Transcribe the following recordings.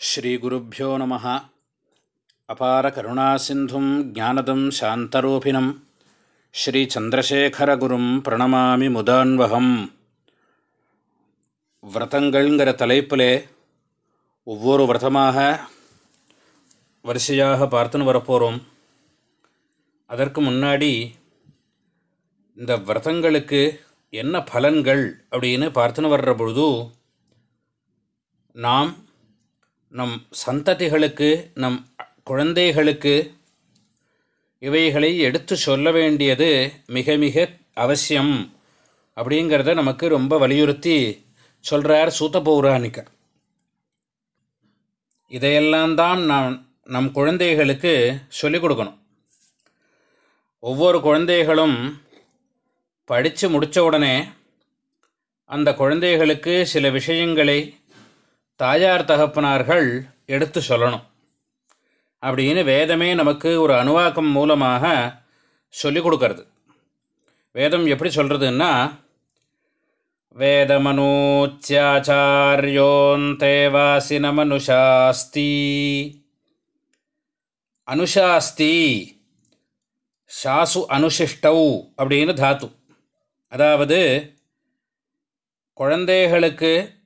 ஸ்ரீகுருப்போ நம. அபார கருணாசிந்தும் ஜானதம் சாந்தரூபிணம். ஸ்ரீச்சந்திரசேகரகுரும் பிரணமாமி முதான்வகம். விரதங்கள்ங்கிற தலைப்பிலே ஒவ்வொரு விரதமாக வரிசையாக பார்த்துன்னு வரப்போகிறோம் அதற்கு முன்னாடி இந்த விரதங்களுக்கு என்ன பலன்கள் அப்படின்னு பார்த்துன்னு வர்ற பொழுது நாம் நம் சந்ததிகளுக்கு நம் குழந்தைகளுக்கு இவைகளை எடுத்து சொல்ல வேண்டியது மிக மிக அவசியம் அப்படிங்கிறத நமக்கு ரொம்ப வலியுறுத்தி சொல்கிறார் சூத்த பௌராணிக்க இதையெல்லாம் தான் நாம் நம் குழந்தைகளுக்கு சொல்லிக் கொடுக்கணும். ஒவ்வொரு குழந்தைகளும் படித்து முடித்த உடனே அந்த குழந்தைகளுக்கு சில விஷயங்களை தாயார் தகப்பனார்கள் எடுத்து சொல்லணும். அப்படின்னு வேதமே நமக்கு ஒரு அணுவாக்கம் மூலமாக சொல்லிக் கொடுக்கறது. வேதம் எப்படி சொல்கிறதுன்னா வேதமனூச்சியாச்சாரியோந்தேவாசினமனுஷாஸ்தி அனுஷாஸ்தி ஷாசு அனுஷிஷ்டௌ அப்படின்னு தாத்து. அதாவது குழந்தைகளுக்கு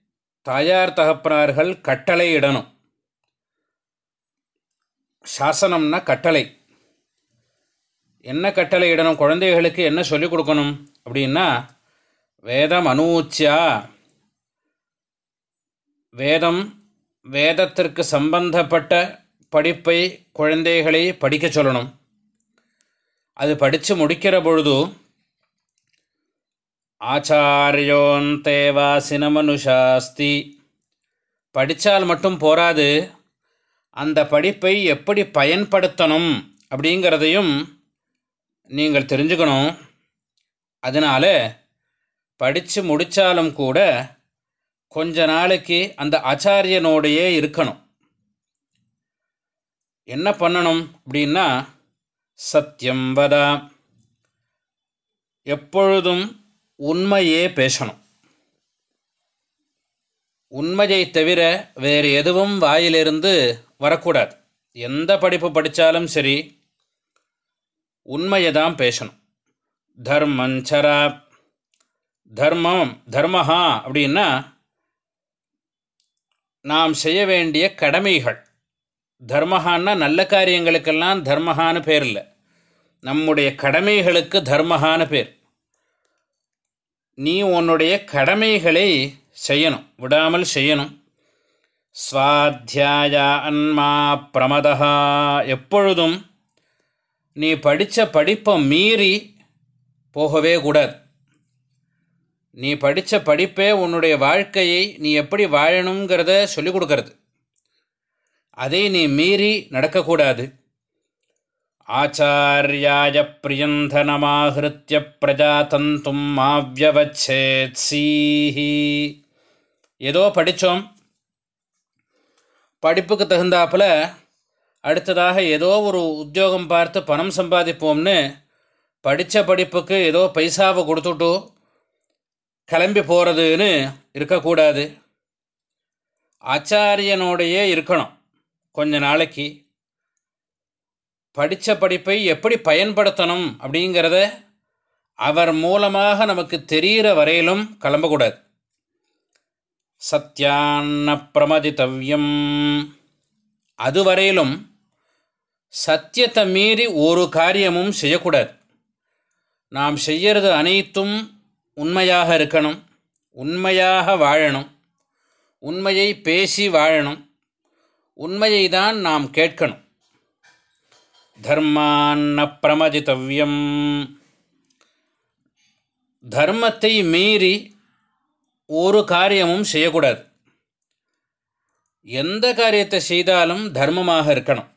தாயார் தகப்பனார்கள் கட்டளை இடணும். சாசனம்னா கட்டளை. என்ன கட்டளை இடணும்? குழந்தைகளுக்கு என்ன சொல்லிக் கொடுக்கணும்? அப்படின்னா வேதம் அனூச்சியா வேதம் வேதத்திற்கு சம்பந்தப்பட்ட படிப்பை குழந்தைகளை படிக்க சொல்லணும். அது படித்து முடிக்கிற பொழுது ஆச்சாரியோந்தேவாசினமனுஷாஸ்தி படித்தால் மட்டும் போராது. அந்த படிப்பை எப்படி பயன்படுத்தணும் அப்படிங்கிறதையும் நீங்கள் தெரிஞ்சுக்கணும். அதனால் படித்து முடித்தாலும் கூட கொஞ்ச நாளைக்கு அந்த ஆச்சாரியனோடையே இருக்கணும். என்ன பண்ணணும் அப்படின்னா சத்தியம் வதா. எப்பொழுதும் உண்மையே பேசணும். உண்மையை தவிர வேறு எதுவும் வாயிலிருந்து வரக்கூடாது. எந்த படிப்பு படித்தாலும் சரி உண்மையை தான் பேசணும். தர்மஞ்சரா தர்மம் தர்மஹா அப்படின்னா நாம் செய்ய வேண்டிய கடமைகள். தர்மஹான்னா நல்ல காரியங்களுக்கெல்லாம் தர்மஹான்னு பேர் இல்லை. நம்முடைய கடமைகளுக்கு தர்மஹான்னு பேர். நீ உன்னுடைய கடமைகளை செய்யணும் விடாமல் செய்யணும். ஸ்வாத்தியாய அன்மா பிரமதா எப்பொழுதும் நீ படித்த படிப்பை மீறி போகவே கூடாது. நீ படித்த படிப்பே உன்னுடைய வாழ்க்கையை நீ எப்படி வாழணுங்கிறத சொல்லிக் கொடுக்கறது. அதை நீ மீறி நடக்கக்கூடாது. ஆச்சாரியாய பிரியந்தனமாகிருத்திய பிரஜாதந்தும் மாவியவச்சேத்ஸீஹி ஏதோ படித்தோம் படிப்புக்கு தகுந்தாப்பில் அடுத்ததாக ஏதோ ஒரு உத்தியோகம் பார்த்து பணம் சம்பாதிப்போம்னு படித்த படிப்புக்கு ஏதோ பைசாவை கொடுத்துட்டு கிளம்பி போகிறதுன்னு இருக்கக்கூடாது. ஆச்சாரியனோடையே இருக்கணும் கொஞ்ச நாளைக்கு. படித்த படிப்பை எப்படி பயன்படுத்தணும் அப்படிங்கிறத அவர் மூலமாக நமக்கு தெரிகிற வரையிலும் கிளம்பக்கூடாது. சத்தியான்ன பிரமதித்தவ்யம் அதுவரையிலும் சத்தியத்தை மீறி ஒரு காரியமும் செய்யக்கூடாது. நாம் செய்கிறது அனைத்தும் உண்மையாக இருக்கணும் உண்மையாக வாழணும் உண்மையை பேசி வாழணும் உண்மையை தான் நாம் கேட்கணும். தர்மான்ன பிரமதித்தவ்யம் தர்மத்தை மீறி ஒரு காரியமும் செய்யக்கூடாது. எந்த காரியத்தை செய்தாலும் தர்மமாக இருக்கணும்.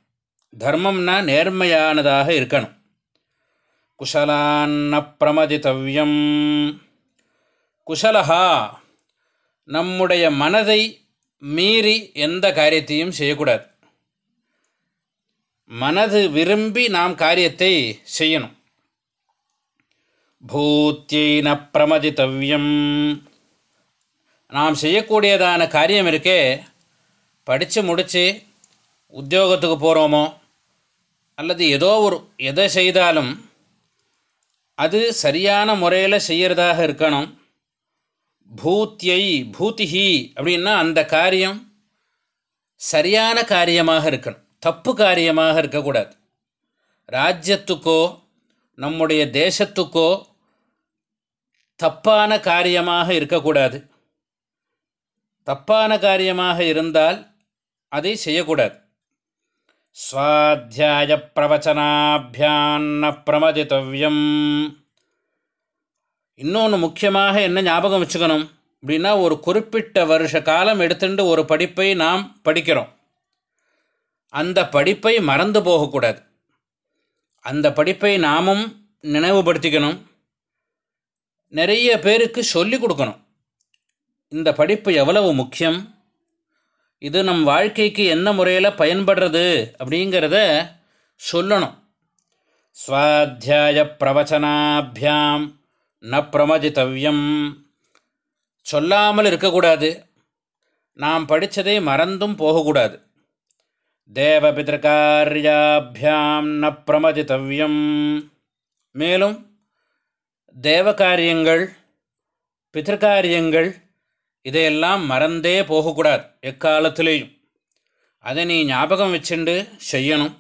தர்மம்னா நேர்மையானதாக இருக்கணும். குஷலான்ன பிரமதித்தவ்யம் குஷலஹா நம்முடைய மனதை மீறி எந்த காரியத்தையும் செய்யக்கூடாது. மனது விரும்பி நாம் காரியத்தை செய்யணும். பூத்தியை ந பிரமதித்தவ்யம். நாம் செய்யக்கூடியதான காரியம் இருக்கே படித்து முடித்து உத்தியோகத்துக்கு போகிறோமோ அல்லது ஏதோ ஒரு எதை செய்தாலும் அது சரியான முறையில் செய்கிறதாக இருக்கணும். பூத்தியை பூத்திஹி அப்படின்னா அந்த காரியம் சரியான காரியமாக இருக்கணும். தப்பு காரியமாக இருக்கக்கூடாது. ராஜ்யத்துக்கோ நம்முடைய தேசத்துக்கோ தப்பான காரியமாக இருக்கக்கூடாது. தப்பான காரியமாக இருந்தால் அதை செய்யக்கூடாது. ஸ்வாத்தியாய பிரவச்சனாபியான பிரமதித்தவ்யம் இன்னொன்று முக்கியமாக என்ன ஞாபகம் வச்சுக்கணும்? அப்படின்னா ஒரு குறிப்பிட்ட வருஷ காலம் எடுத்துட்டு ஒரு படிப்பை நாம் படிக்கிறோம். அந்த படிப்பை மறந்து போகக்கூடாது. அந்த படிப்பை நாமும் நினைவுபடுத்திக்கணும். நிறைய பேருக்கு சொல்லி கொடுக்கணும். இந்த படிப்பு எவ்வளவு முக்கியம்? இது நம் வாழ்க்கைக்கு என்ன முறையில் பயன்படுறது அப்படிங்கிறத சொல்லணும். ஸ்வாத்தியாய பிரவச்சனாபியாம் ந பிரமதித்தவ்யம் சொல்லாமல் இருக்கக்கூடாது. நாம் படித்ததை மறந்தும் போகக்கூடாது. தேவபிதிருக்காரியாபியாம் ந பிரமதித்தவ்யம் மேலும் தேவகாரியங்கள் பிதிருக்காரியங்கள் இதையெல்லாம் மறந்தே போகக்கூடாது எக்காலத்திலேயும். அதை நீ ஞாபகம் வச்சுண்டு செய்யணும்.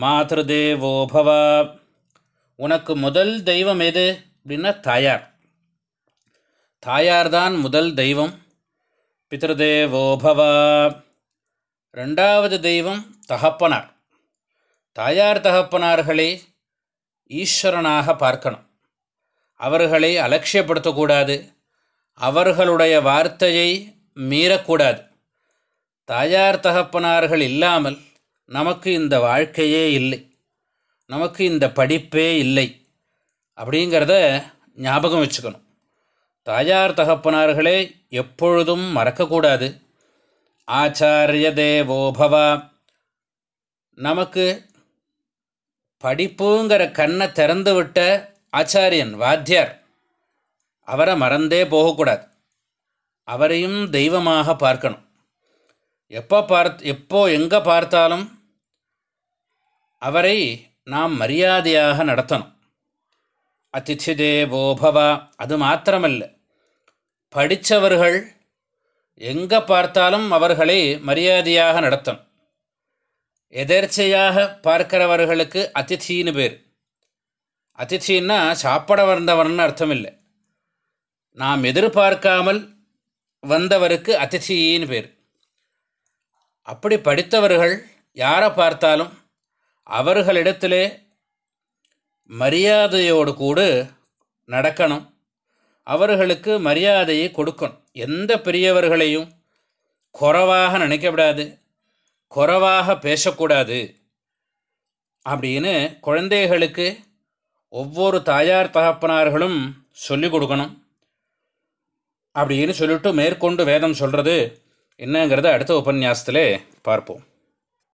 மாதேவோபவா உனக்கு முதல் தெய்வம் எது அப்படின்னா தாயார். தாயார்தான் முதல் தெய்வம். பித்ருதேவோபவா ரெண்டாவது தெய்வம் தகப்பனார். தாயார் தகப்பனார்களை ஈஸ்வரனாக பார்க்கணும். அவர்களை அலட்சியப்படுத்தக்கூடாது. அவர்களுடைய வார்த்தையை மீறக்கூடாது. தாயார் தகப்பனார்கள் இல்லாமல் நமக்கு இந்த வாழ்க்கையே இல்லை. நமக்கு இந்த படிப்பே இல்லை அப்படிங்கிறத ஞாபகம் வச்சுக்கணும். தாயார் தகப்பனார்களே எப்பொழுதும் மறக்கக்கூடாது. ஆச்சாரிய தேவோபவா நமக்கு படிப்புங்கிற கண்ணை திறந்து விட்ட ஆச்சாரியன் வாத்தியார் அவரை மறந்தே போகக்கூடாது. அவரையும் தெய்வமாக பார்க்கணும். எப்போ பார்த் எப்போ எங்கே பார்த்தாலும் அவரை நாம் மரியாதையாக நடத்தணும். அதிச்சி தேவோபவா அது மாத்திரமல்ல. படித்தவர்கள் எங்கே பார்த்தாலும் அவர்களை மரியாதையாக நடத்தணும் எதர்ச்சையாக பார்க்கிறவர்களுக்கு அதித்தின்னு பேர். அதித்தின்னா சாப்பிட வந்தவர்னு அர்த்தம் இல்லை நாம் எதிர்பார்க்காமல் வந்தவருக்கு அதித்தின்னு பேர். அப்படி படித்தவர்கள் யாரை பார்த்தாலும் அவர்களிடத்திலே மரியாதையோடு கூட நடக்கணும். அவர்களுக்கு மரியாதையை கொடுக்கணும். எந்த பெரியவர்களையும் குறைவாக நினைக்கக்கூடாது குறவாக பேசக்கூடாது அப்படின்னு குழந்தைகளுக்கு ஒவ்வொரு தாயார் தகப்பனார்களும் சொல்லிக் கொடுக்கணும் அப்படின்னு சொல்லிட்டு மேற்கொண்டு வேதம் சொல்கிறது என்னங்கிறத அடுத்த உபன்யாசத்தில் பார்ப்போம்.